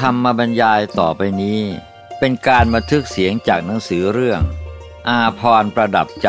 ธรรมบรรยายต่อไปนี้ เป็นการบันทึกเสียงจากหนังสือเรื่อง อาพรประดับใจ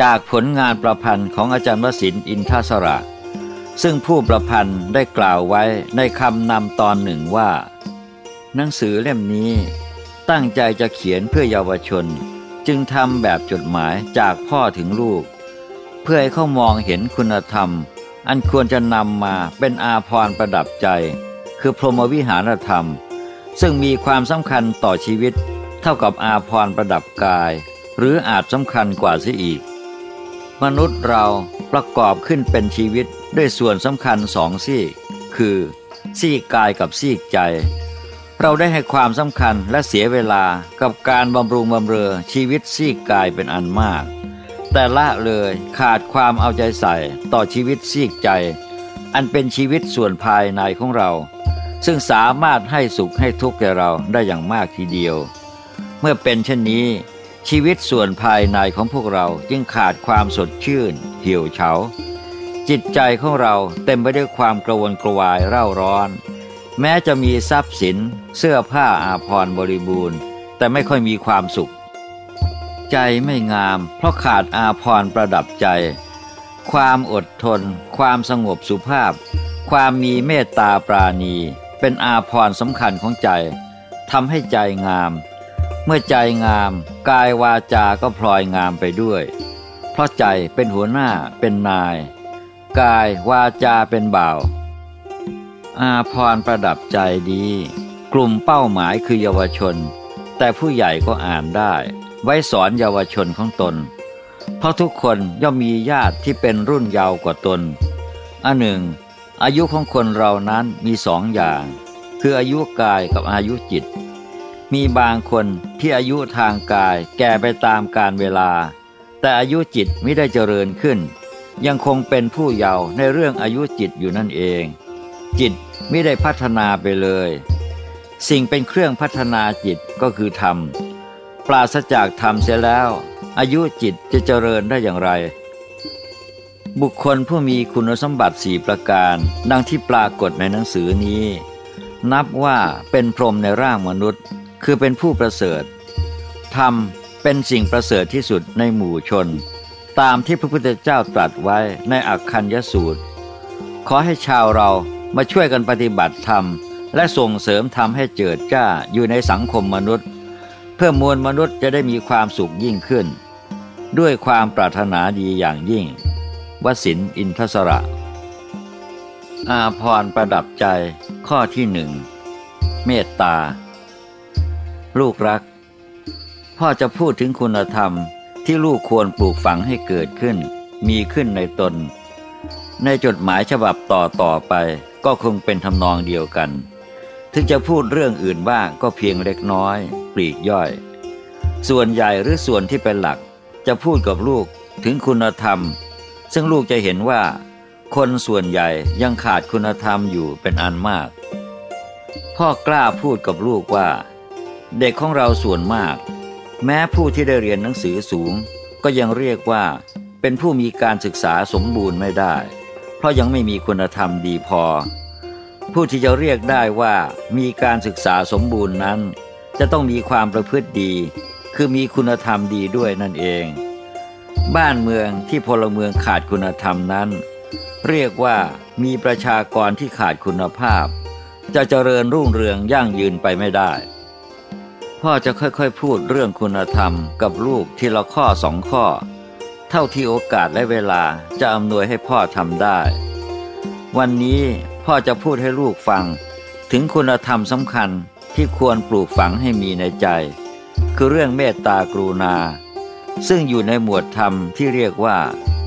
จากผลงานประพันธ์ของอาจารย์วสินอินทศระ ซึ่งผู้ประพันธ์ได้กล่าวไว้ในคำนำตอนหนึ่งว่า หนังสือเล่มนี้ตั้งใจจะเขียนเพื่อเยาวชน จึงทำแบบจดหมายจากพ่อถึงลูก เพื่อให้เขามองเห็นคุณธรรม อันควรจะนำมาเป็นอาพรประดับใจ คือพรหมวิหารธรรม ซึ่งมีความสำคัญต่อชีวิต เท่ากับอาพรประดับกาย หรืออาจสำคัญกว่าเสียอีก มนุษย์เราประกอบขึ้นเป็นชีวิตด้วยส่วนสำคัญสองซี่คือซี่กายกับซี่ใจ เราได้ให้ความสำคัญและเสียเวลากับการบำรุงบำเรอชีวิตซี่กายเป็นอันมาก แต่ละเลยขาดความเอาใจใส่ต่อชีวิตซี่ใจ อันเป็นชีวิตส่วนภายในของเรา ซึ่งสามารถให้สุขให้ทุกข์แก่เราได้อย่างมากทีเดียว เมื่อเป็นเช่นนี้ ชีวิตส่วนภายในของพวกเราจึงขาดความสดชื่น เหี่ยวเฉา จิตใจของเราเต็มไปด้วยความกระวนกระวายเร่าร้อน แม้จะมีทรัพย์สิน เสื้อผ้าอาภรณ์บริบูรณ์ แต่ไม่ค่อยมีความสุข ใจไม่งาม เพราะขาดอาภรณ์ประดับใจ ความอดทน ความสงบสุภาพ ความมีเมตตาปราณี เป็นอาพรสำคัญของใจทำให้ใจงาม เมื่อใจงาม กายวาจาก็พลอยงามไปด้วย เพราะใจเป็นหัวหน้าเป็นนาย กายวาจาเป็นบ่าว อาพรประดับใจดี กลุ่มเป้าหมายคือเยาวชน แต่ผู้ใหญ่ก็อ่านได้ ไว้สอนเยาวชนของตน เพราะทุกคนย่อมมีญาติที่เป็นรุ่นเยาวกว่าตนอันหนึ่ง อายุของคนเรานั้นมีสองอย่าง คืออายุกายกับอายุจิต มีบางคนที่อายุทางกายแก่ไปตามกาลเวลา แต่อายุจิตไม่ได้เจริญขึ้น ยังคงเป็นผู้เยาว์ในเรื่องอายุจิตอยู่นั่นเอง จิตไม่ได้พัฒนาไปเลย สิ่งเป็นเครื่องพัฒนาจิตก็คือธรรมปราศจากธรรมเสียแล้ว อายุจิตจะเจริญได้อย่างไร บุคคลผู้มีคุณสมบัติสี่ประการ ดังที่ปรากฏในหนังสือนี้ นับว่าเป็นพรหมในร่างมนุษย์ คือเป็นผู้ประเสริฐธรรมเป็นสิ่งประเสริฐที่สุดในหมู่ชน ตามที่พระพุทธเจ้าตรัสไว้ในอักคัญยสูตร ขอให้ชาวเรามาช่วยกันปฏิบัติธรรม และส่งเสริมธรรมให้เจิดจ้าอยู่ในสังคมมนุษย์ เพื่อมวลมนุษย์จะได้มีความสุขยิ่งขึ้น ด้วยความปรารถนาดีอย่างยิ่ง วสินอินทสระ อาพรประดับใจข้อที่หนึ่งเมตตา ลูกรัก พ่อจะพูดถึงคุณธรรมที่ลูกควรปลูกฝังให้เกิดขึ้น มีขึ้นในตน ในจดหมายฉบับต่อต่อไปก็คงเป็นทำนองเดียวกัน ถึงจะพูดเรื่องอื่นบ้างก็เพียงเล็กน้อย ปลีกย่อย ส่วนใหญ่หรือส่วนที่เป็นหลัก จะพูดกับลูกถึงคุณธรรม ซึ่งลูกจะเห็นว่า คนส่วนใหญ่ยังขาดคุณธรรมอยู่เป็นอันมาก พ่อกล้าพูดกับลูกว่า เด็กของเราส่วนมาก แม้ผู้ที่ได้เรียนหนังสือสูง ก็ยังเรียกว่า เป็นผู้มีการศึกษาสมบูรณ์ไม่ได้ เพราะยังไม่มีคุณธรรมดีพอ ผู้ที่จะเรียกได้ว่ามีการศึกษาสมบูรณ์นั้น จะต้องมีความประพฤติดี คือมีคุณธรรมดีด้วยนั่นเอง บ้านเมืองที่พลเมืองขาดคุณธรรมนั้น เรียกว่ามีประชากรที่ขาดคุณภาพ จะเจริญรุ่งเรืองยั่งยืนไปไม่ได้ พ่อจะค่อยๆ พูดเรื่องคุณธรรมกับลูกทีละข้อสองข้อ เท่าที่โอกาสและเวลาจะอำนวยให้พ่อทำได้ วันนี้พ่อจะพูดให้ลูกฟัง ถึงคุณธรรมสำคัญที่ควรปลูกฝังให้มีในใจ คือเรื่องเมตตากรุณา ซึ่งอยู่ในหมวดธรรมที่เรียกว่า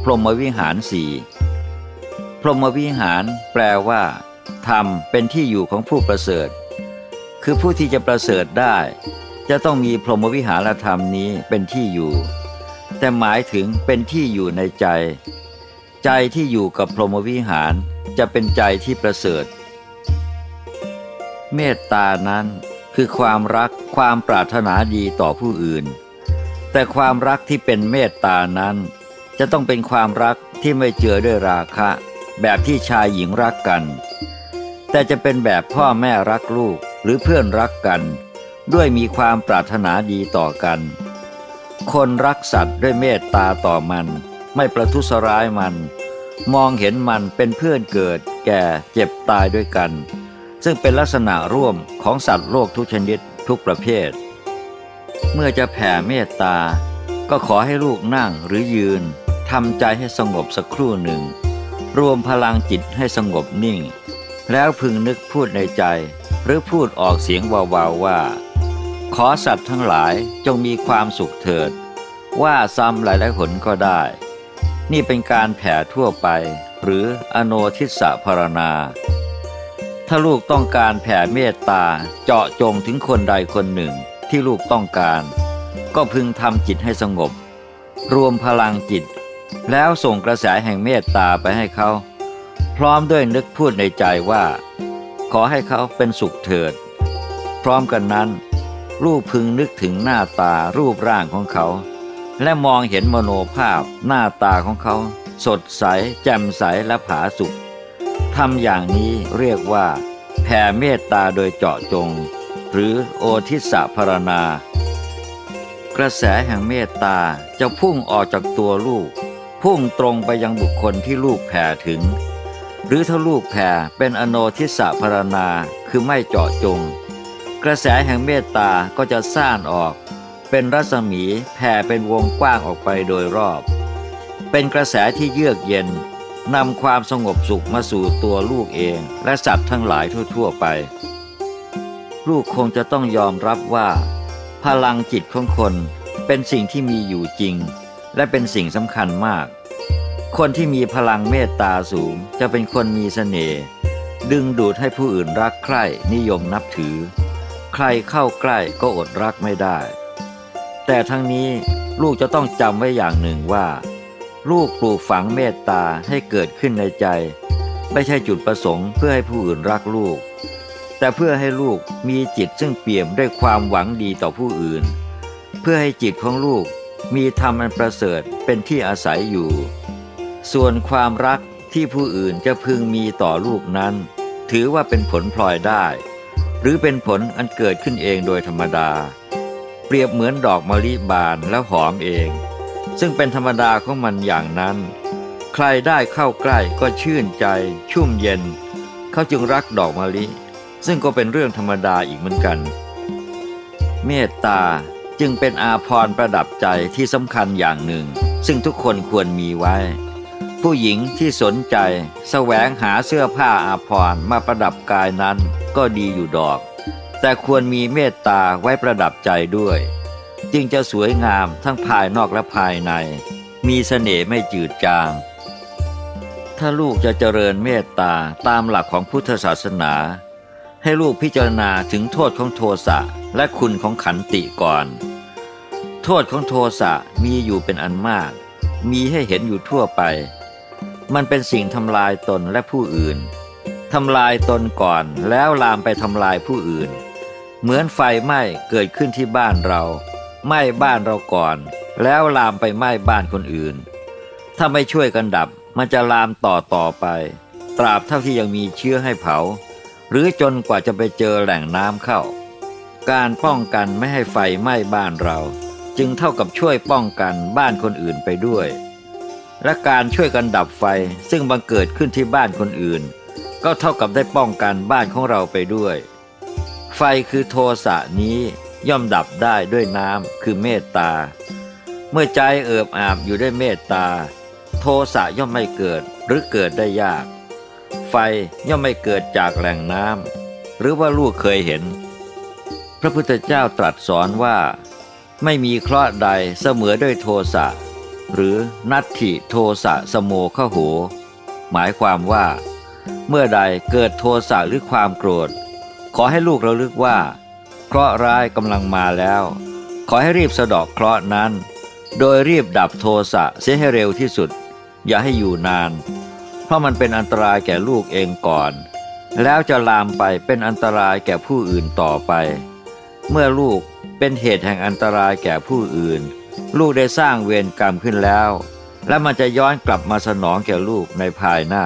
พรหมวิหารสี่พรหมวิหารแปลว่า ธรรมเป็นที่อยู่ของผู้ประเสริฐ คือผู้ที่จะประเสริฐได้ จะต้องมีพรหมวิหารธรรมนี้เป็นที่อยู่ แต่หมายถึงเป็นที่อยู่ในใจ ใจที่อยู่กับพรหมวิหารจะเป็นใจที่ประเสริฐ เมตตานั้นคือความรักความปรารถนาดีต่อผู้อื่น แต่ความรักที่เป็นเมตตานั้น จะต้องเป็นความรักที่ไม่เจือด้วยราคะ แบบที่ชายหญิงรักกัน แต่จะเป็นแบบพ่อแม่รักลูกหรือเพื่อนรักกัน ด้วยมีความปรารถนาดีต่อกัน คนรักสัตว์ด้วยเมตตาต่อมัน ไม่ประทุษร้ายมัน มองเห็นมันเป็นเพื่อนเกิด แก่เจ็บตายด้วยกัน ซึ่งเป็นลักษณะร่วมของสัตว์โลกทุกชนิดทุกประเภท เมื่อจะแผ่เมตตา ก็ขอให้ลูกนั่งหรือยืนทำใจให้สงบสักครู่หนึ่ง รวมพลังจิตให้สงบนิ่ง แล้วพึงนึกพูดในใจ หรือพูดออกเสียงเบาๆว่า ขอสัตว์ทั้งหลายจงมีความสุขเถิด ว่าซ้ำหลายๆหนก็ได้ นี่เป็นการแผ่ทั่วไป หรืออโนทิสพารณา ถ้าลูกต้องการแผ่เมตตาเจาะจงถึงคนใดคนหนึ่ง ที่ลูกต้องการ ก็พึงทำจิตให้สงบ รวมพลังจิต แล้วส่งกระแสแห่งเมตตาไปให้เขา พร้อมด้วยนึกพูดในใจว่า ขอให้เขาเป็นสุขเถิด พร้อมกันนั้น ลูกพึงนึกถึงหน้าตารูปร่างของเขา และมองเห็นมโนภาพหน้าตาของเขา สดใส แจ่มใสและผาสุกทำอย่างนี้เรียกว่าแผ่เมตตาโดยเจาะจง หรือโอทิสะพารณา กระแสแห่งเมตตาจะพุ่งออกจากตัวลูก พุ่งตรงไปยังบุคคลที่ลูกแผ่ถึง หรือถ้าลูกแผ่เป็นอโนทิสะพารณาคือไม่เจาะจง กระแสแห่งเมตตาก็จะซ่านออก เป็นรัศมีแผ่เป็นวงกว้างออกไปโดยรอบ เป็นกระแสที่เยือกเย็นนำความสงบสุขมาสู่ตัวลูกเองและสัตว์ทั้งหลายทั่ว ๆ ไป ลูกคงจะต้องยอมรับว่า พลังจิตของคนเป็นสิ่งที่มีอยู่จริง และเป็นสิ่งสำคัญมาก คนที่มีพลังเมตตาสูงจะเป็นคนมีเสน่ห์ดึงดูดให้ผู้อื่นรักใคร่นิยมนับถือ ใครเข้าใกล้ก็อดรักไม่ได้ แต่ทั้งนี้ลูกจะต้องจำไว้อย่างหนึ่งว่า ลูกปลูกฝังเมตตาให้เกิดขึ้นในใจ ไม่ใช่จุดประสงค์เพื่อให้ผู้อื่นรักลูก แต่เพื่อให้ลูกมีจิตซึ่งเปี่ยมด้วยความหวังดีต่อผู้อื่น เพื่อให้จิตของลูกมีธรรมอันประเสริฐเป็นที่อาศัยอยู่ ส่วนความรักที่ผู้อื่นจะพึงมีต่อลูกนั้น ถือว่าเป็นผลพลอยได้ หรือเป็นผลอันเกิดขึ้นเองโดยธรรมดา เปรียบเหมือนดอกมะลิบานแล้วหอมเอง ซึ่งเป็นธรรมดาของมันอย่างนั้น ใครได้เข้าใกล้ก็ชื่นใจ ชุ่มเย็น เขาจึงรักดอกมะลิ ซึ่งก็เป็นเรื่องธรรมดาอีกเหมือนกัน เมตตาจึงเป็นอาภรณ์ประดับใจที่สำคัญอย่างหนึ่ง ซึ่งทุกคนควรมีไว้ ผู้หญิงที่สนใจแสวงหาเสื้อผ้าอาภรณ์มาประดับกายนั้นก็ดีอยู่ดอก แต่ควรมีเมตตาไว้ประดับใจด้วย จึงจะสวยงามทั้งภายนอกและภายใน มีเสน่ห์ไม่จืดจาง ถ้าลูกจะเจริญเมตตาตามหลักของพุทธศาสนา ให้ลูกพิจารณาถึงโทษของโทสะและคุณของขันติก่อน โทษของโทสะมีอยู่เป็นอันมาก มีให้เห็นอยู่ทั่วไป มันเป็นสิ่งทำลายตนและผู้อื่นทำลายตนก่อนแล้วลามไปทำลายผู้อื่น เหมือนไฟไหม้เกิดขึ้นที่บ้านเราไหม้บ้านเราก่อน แล้วลามไปไหม้บ้านคนอื่น ถ้าไม่ช่วยกันดับมันจะลามต่อต่อไป ตราบเท่าที่ยังมีเชื้อให้เผา หรือจนกว่าจะไปเจอแหล่งน้ำเข้า การป้องกันไม่ให้ไฟไหม้บ้านเรา จึงเท่ากับช่วยป้องกันบ้านคนอื่นไปด้วย และการช่วยกันดับไฟซึ่งบังเกิดขึ้นที่บ้านคนอื่น ก็เท่ากับได้ป้องกันบ้านของเราไปด้วย ไฟคือโทสะนี้ย่อมดับได้ด้วยน้ำคือเมตตา เมื่อใจเอิบอาบอยู่ด้วยเมตตา โทสะย่อมไม่เกิดหรือเกิดได้ยาก ไฟย่อมไม่เกิดจากแหล่งน้ำหรือว่าลูกเคยเห็น พระพุทธเจ้าตรัสสอนว่า ไม่มีเคราะห์ใดเสมอด้วยโทสะ หรือนัตถิโทสะสโมขโห หมายความว่า เมื่อใดเกิดโทสะหรือความโกรธ ขอให้ลูกเระลึกว่า เคราะห์ร้ายกำลังมาแล้ว ขอให้รีบสะดอกเคราะห์นั้น โดยรีบดับโทสะเสียให้เร็วที่สุด อย่าให้อยู่นาน ราะมันเป็นอันตรายแก่ลูกเองก่อน แล้วจะลามไปเป็นอันตรายแก่ผู้อื่นต่อไป เมื่อลูกเป็นเหตุแห่งอันตรายแก่ผู้อื่น ลูกได้สร้างเวรกรรมขึ้นแล้ว และมันจะย้อนกลับมาสนองแก่ลูกในภายหน้า